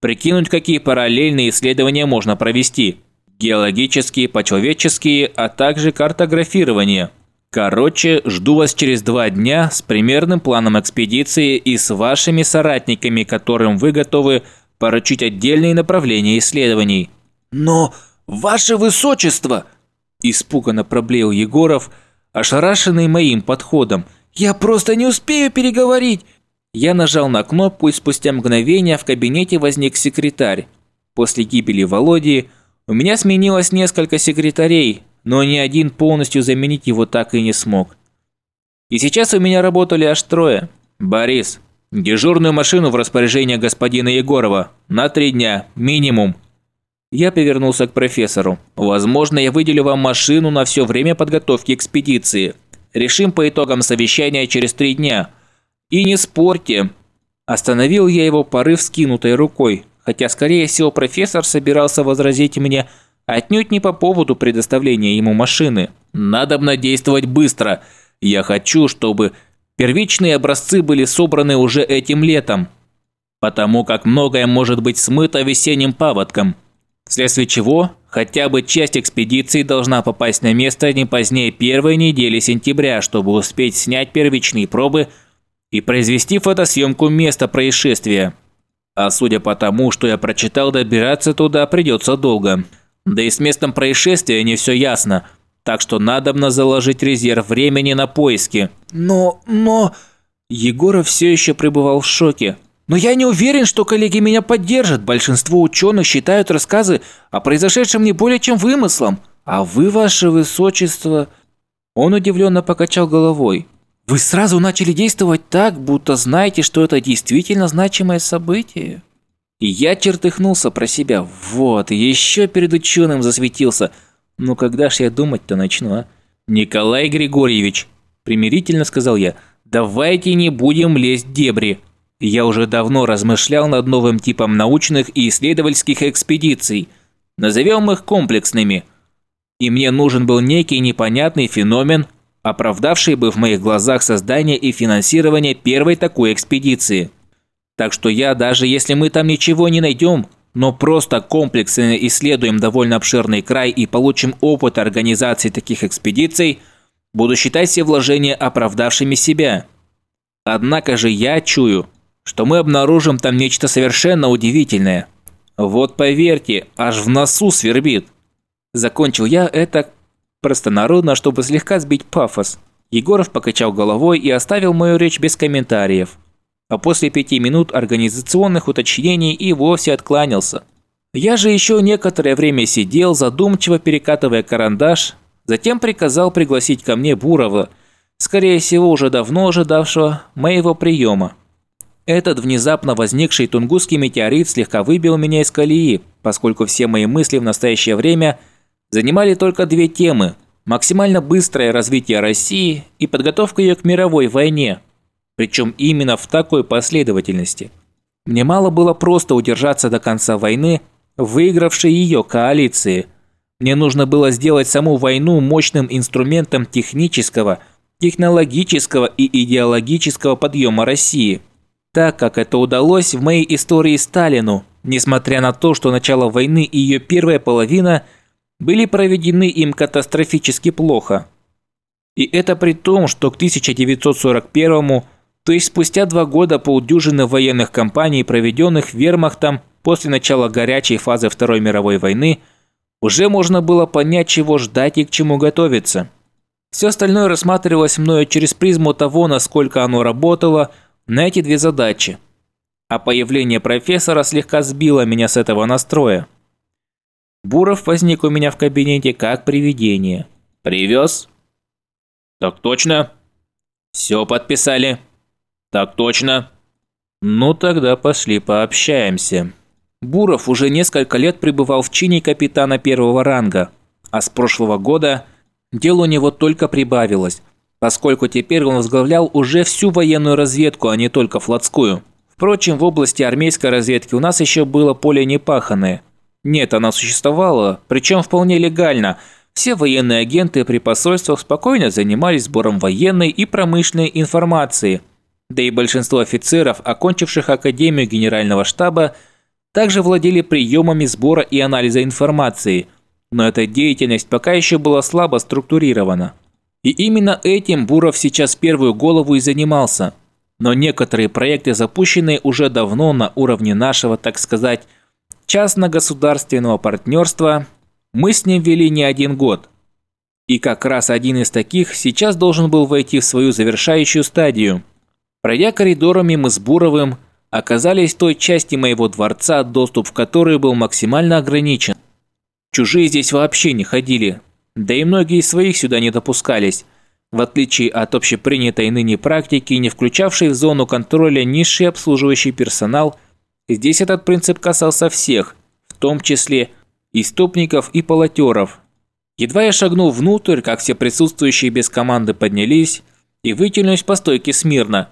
прикинуть, какие параллельные исследования можно провести. Геологические, почеловеческие, а также картографирование. Короче, жду вас через два дня с примерным планом экспедиции и с вашими соратниками, которым вы готовы поручить отдельные направления исследований. «Но, ваше высочество!» – испуганно проблеял Егоров – ошарашенный моим подходом. «Я просто не успею переговорить!» Я нажал на кнопку, и спустя мгновение в кабинете возник секретарь. После гибели Володи у меня сменилось несколько секретарей, но ни один полностью заменить его так и не смог. И сейчас у меня работали аж трое. Борис, дежурную машину в распоряжение господина Егорова. На три дня, минимум. Я повернулся к профессору. Возможно, я выделю вам машину на все время подготовки экспедиции. Решим по итогам совещания через три дня. И не спорьте. Остановил я его порыв скинутой рукой, хотя, скорее всего, профессор собирался возразить мне отнюдь не по поводу предоставления ему машины. Надобно действовать быстро. Я хочу, чтобы первичные образцы были собраны уже этим летом, потому как многое может быть смыто весенним паводком. Вследствие чего, хотя бы часть экспедиции должна попасть на место не позднее первой недели сентября, чтобы успеть снять первичные пробы и произвести фотосъемку места происшествия. А судя по тому, что я прочитал, добираться туда придется долго. Да и с местом происшествия не все ясно, так что надобно заложить резерв времени на поиски. Но, но... Егоров все еще пребывал в шоке. Но я не уверен, что коллеги меня поддержат. Большинство ученых считают рассказы о произошедшем не более чем вымыслом. А вы, ваше высочество... Он удивленно покачал головой. Вы сразу начали действовать так, будто знаете, что это действительно значимое событие. И я чертыхнулся про себя. Вот, еще перед ученым засветился. Ну когда ж я думать-то начну, а? Николай Григорьевич, примирительно сказал я, давайте не будем лезть в дебри. Я уже давно размышлял над новым типом научных и исследовательских экспедиций. Назовем их комплексными. И мне нужен был некий непонятный феномен, оправдавший бы в моих глазах создание и финансирование первой такой экспедиции. Так что я, даже если мы там ничего не найдем, но просто комплексно исследуем довольно обширный край и получим опыт организации таких экспедиций, буду считать все вложения оправдавшими себя. Однако же я чую, что мы обнаружим там нечто совершенно удивительное. Вот поверьте, аж в носу свербит. Закончил я это простонародно, чтобы слегка сбить пафос. Егоров покачал головой и оставил мою речь без комментариев. А после пяти минут организационных уточнений и вовсе откланялся. Я же еще некоторое время сидел, задумчиво перекатывая карандаш, затем приказал пригласить ко мне Бурова, скорее всего уже давно ожидавшего моего приема. Этот внезапно возникший тунгусский метеорит слегка выбил меня из колеи, поскольку все мои мысли в настоящее время занимали только две темы – максимально быстрое развитие России и подготовка ее к мировой войне, причем именно в такой последовательности. Мне мало было просто удержаться до конца войны, выигравшей ее коалиции. Мне нужно было сделать саму войну мощным инструментом технического, технологического и идеологического подъема России – так как это удалось в моей истории Сталину, несмотря на то, что начало войны и ее первая половина были проведены им катастрофически плохо. И это при том, что к 1941 то есть спустя два года полдюжины военных кампаний, проведенных вермахтом после начала горячей фазы Второй мировой войны, уже можно было понять, чего ждать и к чему готовиться. Все остальное рассматривалось мною через призму того, насколько оно работало – на эти две задачи. А появление профессора слегка сбило меня с этого настроя. Буров возник у меня в кабинете как привидение. «Привез?» «Так точно». «Все подписали?» «Так точно». «Ну тогда пошли пообщаемся». Буров уже несколько лет пребывал в чине капитана первого ранга, а с прошлого года дел у него только прибавилось – поскольку теперь он возглавлял уже всю военную разведку, а не только флотскую. Впрочем, в области армейской разведки у нас еще было поле непаханное. Нет, она существовала, причем вполне легально. Все военные агенты при посольствах спокойно занимались сбором военной и промышленной информации. Да и большинство офицеров, окончивших Академию Генерального штаба, также владели приемами сбора и анализа информации. Но эта деятельность пока еще была слабо структурирована. И именно этим Буров сейчас первую голову и занимался. Но некоторые проекты, запущенные уже давно на уровне нашего, так сказать, частно-государственного партнерства, мы с ним вели не один год. И как раз один из таких сейчас должен был войти в свою завершающую стадию. Пройдя коридорами, мы с Буровым оказались в той части моего дворца, доступ в которую был максимально ограничен. Чужие здесь вообще не ходили, Да и многие из своих сюда не допускались, в отличие от общепринятой ныне практики, не включавшей в зону контроля низший обслуживающий персонал, здесь этот принцип касался всех, в том числе истопников и полотеров. Едва я шагнул внутрь, как все присутствующие без команды поднялись и вытянулись по стойке смирно.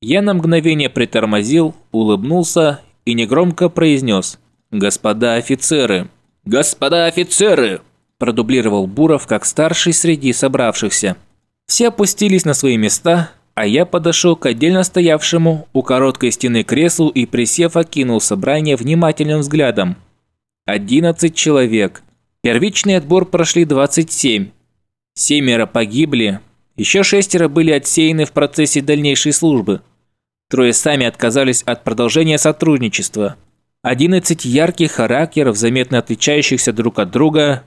Я на мгновение притормозил, улыбнулся и негромко произнес «Господа офицеры!» «Господа офицеры!» продублировал Буров как старший среди собравшихся. Все опустились на свои места, а я подошел к отдельно стоявшему у короткой стены креслу и, присев, окинул собрание внимательным взглядом. 11 человек. Первичный отбор прошли 27. Семеро погибли, еще шестеро были отсеяны в процессе дальнейшей службы. Трое сами отказались от продолжения сотрудничества. 11 ярких характеров, заметно отличающихся друг от друга,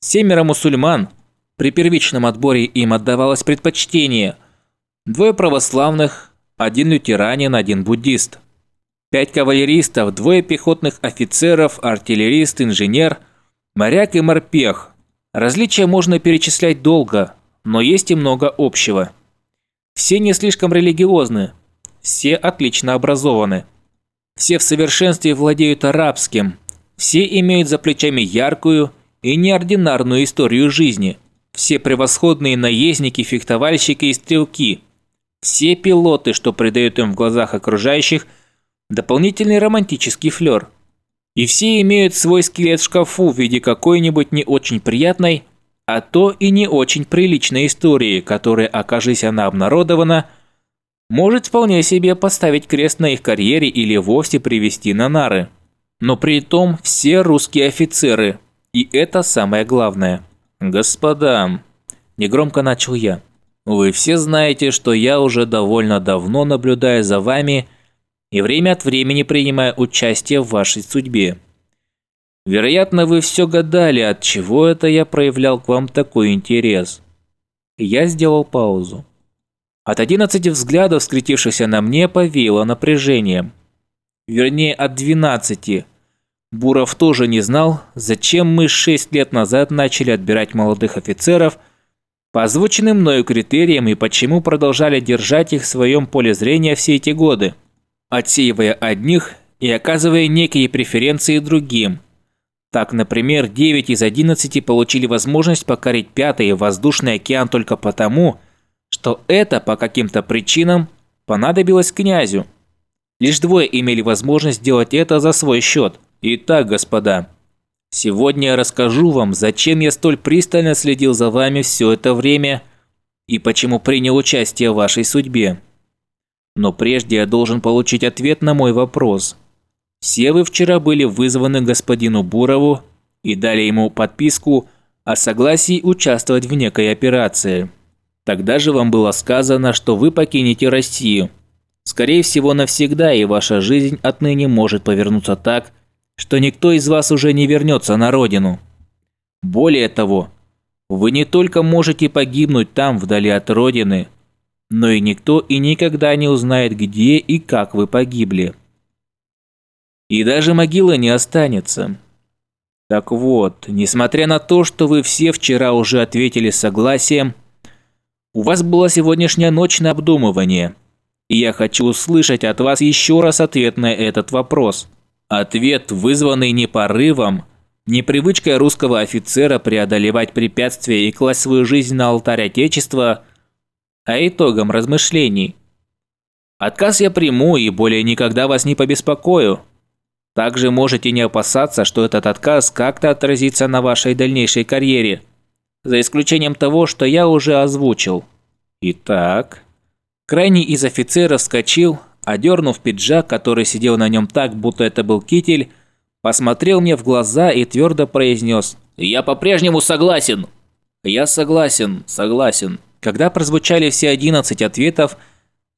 Семеро мусульман. При первичном отборе им отдавалось предпочтение. Двое православных, один лютеранин, один буддист. Пять кавалеристов, двое пехотных офицеров, артиллерист, инженер, моряк и морпех. Различия можно перечислять долго, но есть и много общего. Все не слишком религиозны, все отлично образованы. Все в совершенстве владеют арабским, все имеют за плечами яркую и неординарную историю жизни. Все превосходные наездники, фехтовальщики и стрелки. Все пилоты, что придают им в глазах окружающих дополнительный романтический флер. И все имеют свой скелет в шкафу в виде какой-нибудь не очень приятной, а то и не очень приличной истории, которая, окажись она обнародована, может вполне себе поставить крест на их карьере или вовсе привести на нары. Но при том все русские офицеры – и это самое главное. Господа, негромко начал я. Вы все знаете, что я уже довольно давно наблюдаю за вами и время от времени принимаю участие в вашей судьбе. Вероятно, вы все гадали, от чего это я проявлял к вам такой интерес. Я сделал паузу. От одиннадцати взглядов, скретившихся на мне, повеяло напряжением. Вернее, от двенадцати – Буров тоже не знал, зачем мы шесть лет назад начали отбирать молодых офицеров по озвученным мною критериям и почему продолжали держать их в своем поле зрения все эти годы, отсеивая одних и оказывая некие преференции другим. Так, например, 9 из 11 получили возможность покорить пятый воздушный океан только потому, что это по каким-то причинам понадобилось князю. Лишь двое имели возможность сделать это за свой счет – Итак, господа, сегодня я расскажу вам, зачем я столь пристально следил за вами все это время и почему принял участие в вашей судьбе. Но прежде я должен получить ответ на мой вопрос. Все вы вчера были вызваны господину Бурову и дали ему подписку о согласии участвовать в некой операции. Тогда же вам было сказано, что вы покинете Россию. Скорее всего, навсегда, и ваша жизнь отныне может повернуться так, что никто из вас уже не вернется на родину. Более того, вы не только можете погибнуть там, вдали от родины, но и никто и никогда не узнает, где и как вы погибли. И даже могила не останется. Так вот, несмотря на то, что вы все вчера уже ответили согласием, у вас была сегодняшняя ночь на обдумывание, и я хочу услышать от вас еще раз ответ на этот вопрос. Ответ, вызванный не порывом, не привычкой русского офицера преодолевать препятствия и класть свою жизнь на алтарь Отечества, а итогом размышлений. Отказ я приму и более никогда вас не побеспокою. Также можете не опасаться, что этот отказ как-то отразится на вашей дальнейшей карьере, за исключением того, что я уже озвучил. Итак, крайний из офицеров вскочил, Одернув пиджак, который сидел на нем так, будто это был китель, посмотрел мне в глаза и твердо произнес «Я по-прежнему согласен!» «Я согласен, согласен». Когда прозвучали все 11 ответов,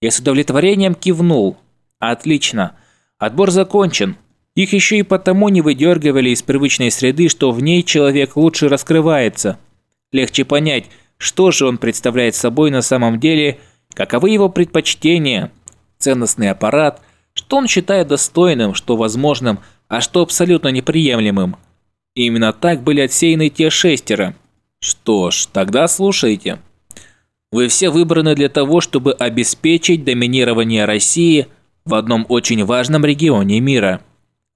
я с удовлетворением кивнул. «Отлично. Отбор закончен. Их еще и потому не выдергивали из привычной среды, что в ней человек лучше раскрывается. Легче понять, что же он представляет собой на самом деле, каковы его предпочтения, ценностный аппарат, что он считает достойным, что возможным, а что абсолютно неприемлемым. И именно так были отсеяны те шестеро. Что ж, тогда слушайте. Вы все выбраны для того, чтобы обеспечить доминирование России в одном очень важном регионе мира –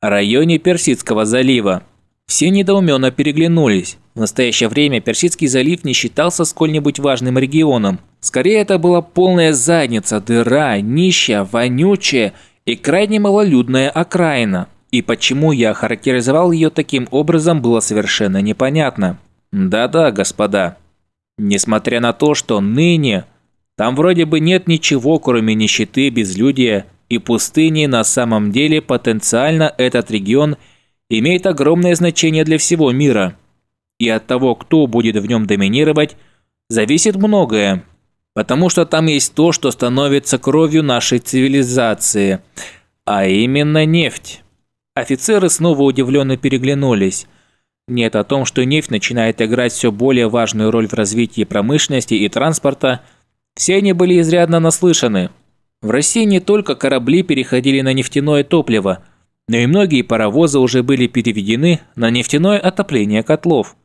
районе Персидского залива. Все недоуменно переглянулись. В настоящее время Персидский залив не считался сколь-нибудь важным регионом. Скорее, это была полная задница, дыра, нищая, вонючая и крайне малолюдная окраина. И почему я характеризовал ее таким образом, было совершенно непонятно. Да-да, господа. Несмотря на то, что ныне там вроде бы нет ничего, кроме нищеты, безлюдия и пустыни, на самом деле потенциально этот регион имеет огромное значение для всего мира. И от того, кто будет в нем доминировать, зависит многое. Потому что там есть то, что становится кровью нашей цивилизации, а именно нефть. Офицеры снова удивленно переглянулись. Нет, о том, что нефть начинает играть все более важную роль в развитии промышленности и транспорта, все они были изрядно наслышаны. В России не только корабли переходили на нефтяное топливо, но и многие паровозы уже были переведены на нефтяное отопление котлов.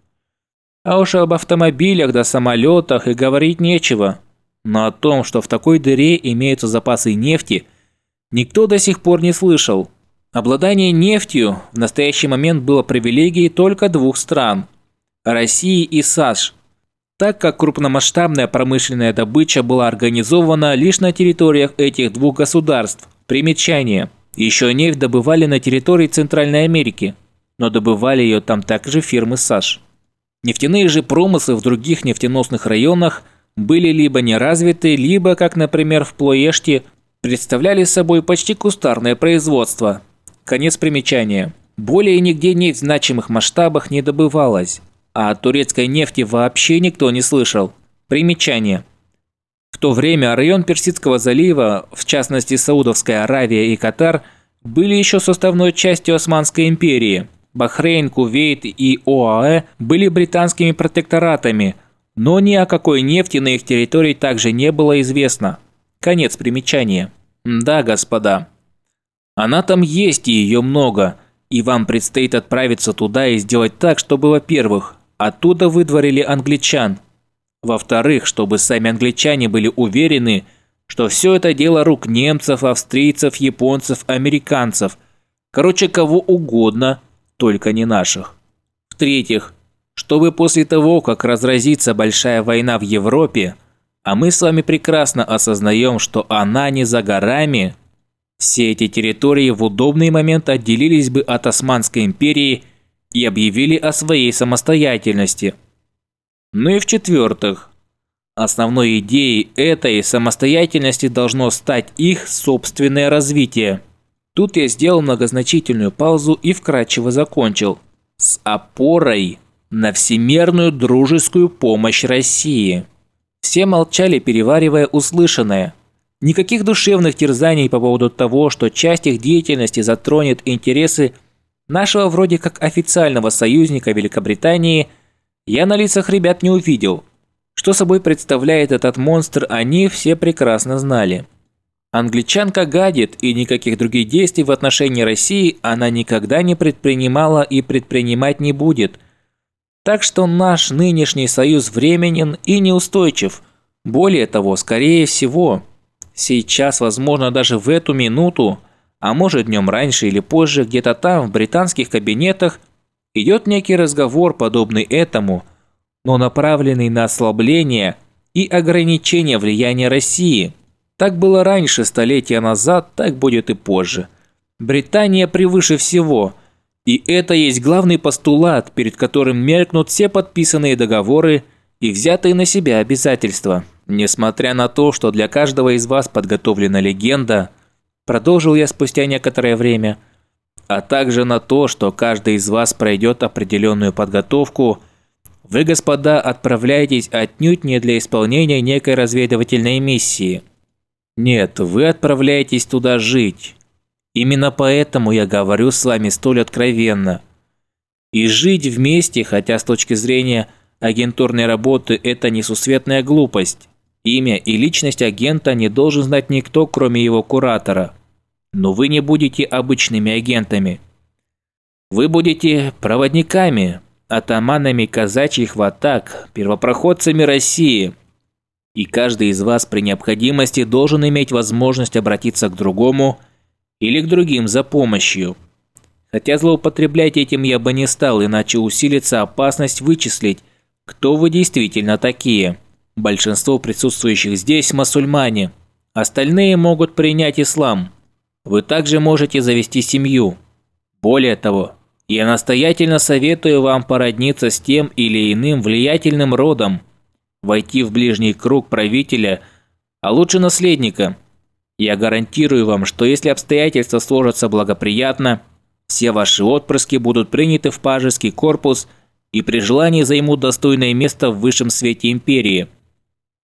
А уж об автомобилях да самолетах и говорить нечего. Но о том, что в такой дыре имеются запасы нефти, никто до сих пор не слышал. Обладание нефтью в настоящий момент было привилегией только двух стран – России и САШ, так как крупномасштабная промышленная добыча была организована лишь на территориях этих двух государств. Примечание. Еще нефть добывали на территории Центральной Америки, но добывали ее там также фирмы САШ. Нефтяные же промыслы в других нефтеносных районах были либо неразвиты, либо, как, например, в Плоеште, представляли собой почти кустарное производство, Конец примечания. Более нигде нефть в значимых масштабах не добывалась, а о турецкой нефти вообще никто не слышал. Примечание. В то время район Персидского залива, в частности Саудовская Аравия и Катар, были еще составной частью Османской империи. Бахрейн, Кувейт и ОАЭ были британскими протекторатами, но ни о какой нефти на их территории также не было известно. Конец примечания. Да, господа, она там есть и ее много, и вам предстоит отправиться туда и сделать так, чтобы, во-первых, оттуда выдворили англичан, во-вторых, чтобы сами англичане были уверены, что все это дело рук немцев, австрийцев, японцев, американцев, короче, кого угодно, только не наших. В-третьих, чтобы после того, как разразится большая война в Европе, а мы с вами прекрасно осознаем, что она не за горами – все эти территории в удобный момент отделились бы от Османской империи и объявили о своей самостоятельности. Ну и в-четвертых, основной идеей этой самостоятельности должно стать их собственное развитие. Тут я сделал многозначительную паузу и вкратчиво закончил. С опорой на всемирную дружескую помощь России. Все молчали, переваривая услышанное. Никаких душевных терзаний по поводу того, что часть их деятельности затронет интересы нашего вроде как официального союзника Великобритании, я на лицах ребят не увидел. Что собой представляет этот монстр, они все прекрасно знали. Англичанка гадит, и никаких других действий в отношении России она никогда не предпринимала и предпринимать не будет. Так что наш нынешний союз временен и неустойчив. Более того, скорее всего, Сейчас, возможно, даже в эту минуту, а может днем раньше или позже, где-то там, в британских кабинетах, идет некий разговор, подобный этому, но направленный на ослабление и ограничение влияния России. Так было раньше, столетия назад, так будет и позже. Британия превыше всего, и это есть главный постулат, перед которым меркнут все подписанные договоры и взятые на себя обязательства. Несмотря на то, что для каждого из вас подготовлена легенда, продолжил я спустя некоторое время, а также на то, что каждый из вас пройдет определенную подготовку, вы, господа, отправляетесь отнюдь не для исполнения некой разведывательной миссии. Нет, вы отправляетесь туда жить. Именно поэтому я говорю с вами столь откровенно. И жить вместе, хотя с точки зрения агентурной работы это несусветная глупость. Имя и личность агента не должен знать никто, кроме его куратора. Но вы не будете обычными агентами. Вы будете проводниками, атаманами казачьих ватаг, первопроходцами России. И каждый из вас при необходимости должен иметь возможность обратиться к другому или к другим за помощью. Хотя злоупотреблять этим я бы не стал, иначе усилится опасность вычислить, кто вы действительно такие. Большинство присутствующих здесь – мусульмане. Остальные могут принять ислам. Вы также можете завести семью. Более того, я настоятельно советую вам породниться с тем или иным влиятельным родом, войти в ближний круг правителя, а лучше наследника. Я гарантирую вам, что если обстоятельства сложатся благоприятно, все ваши отпрыски будут приняты в пажеский корпус и при желании займут достойное место в высшем свете империи.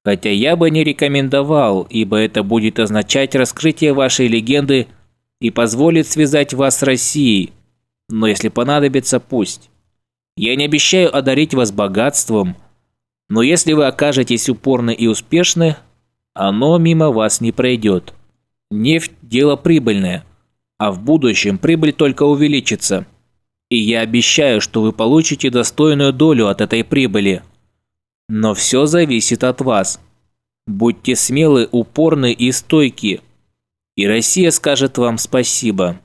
Хотя я бы не рекомендовал, ибо это будет означать раскрытие вашей легенды и позволит связать вас с Россией – но если понадобится, пусть. Я не обещаю одарить вас богатством, но если вы окажетесь упорны и успешны, оно мимо вас не пройдет. Нефть – дело прибыльное, а в будущем прибыль только увеличится. И я обещаю, что вы получите достойную долю от этой прибыли. Но все зависит от вас. Будьте смелы, упорны и стойки, и Россия скажет вам спасибо.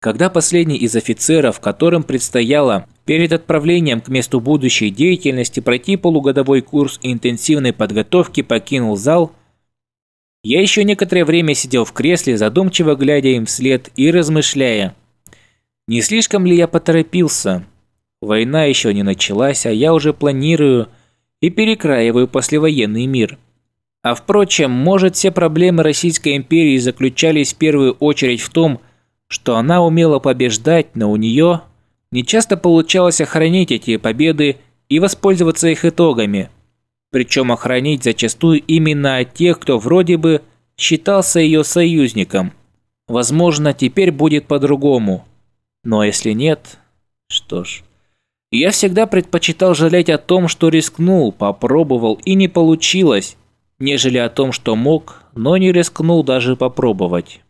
Когда последний из офицеров, которым предстояло перед отправлением к месту будущей деятельности пройти полугодовой курс интенсивной подготовки, покинул зал, я еще некоторое время сидел в кресле, задумчиво глядя им вслед и размышляя. Не слишком ли я поторопился? Война еще не началась, а я уже планирую и перекраиваю послевоенный мир. А впрочем, может все проблемы Российской империи заключались в первую очередь в том, что она умела побеждать, но у нее нечасто получалось охранить эти победы и воспользоваться их итогами. Причем охранить зачастую именно от тех, кто вроде бы считался ее союзником. Возможно, теперь будет по-другому. Но если нет, что ж. Я всегда предпочитал жалеть о том, что рискнул, попробовал и не получилось, нежели о том, что мог, но не рискнул даже попробовать.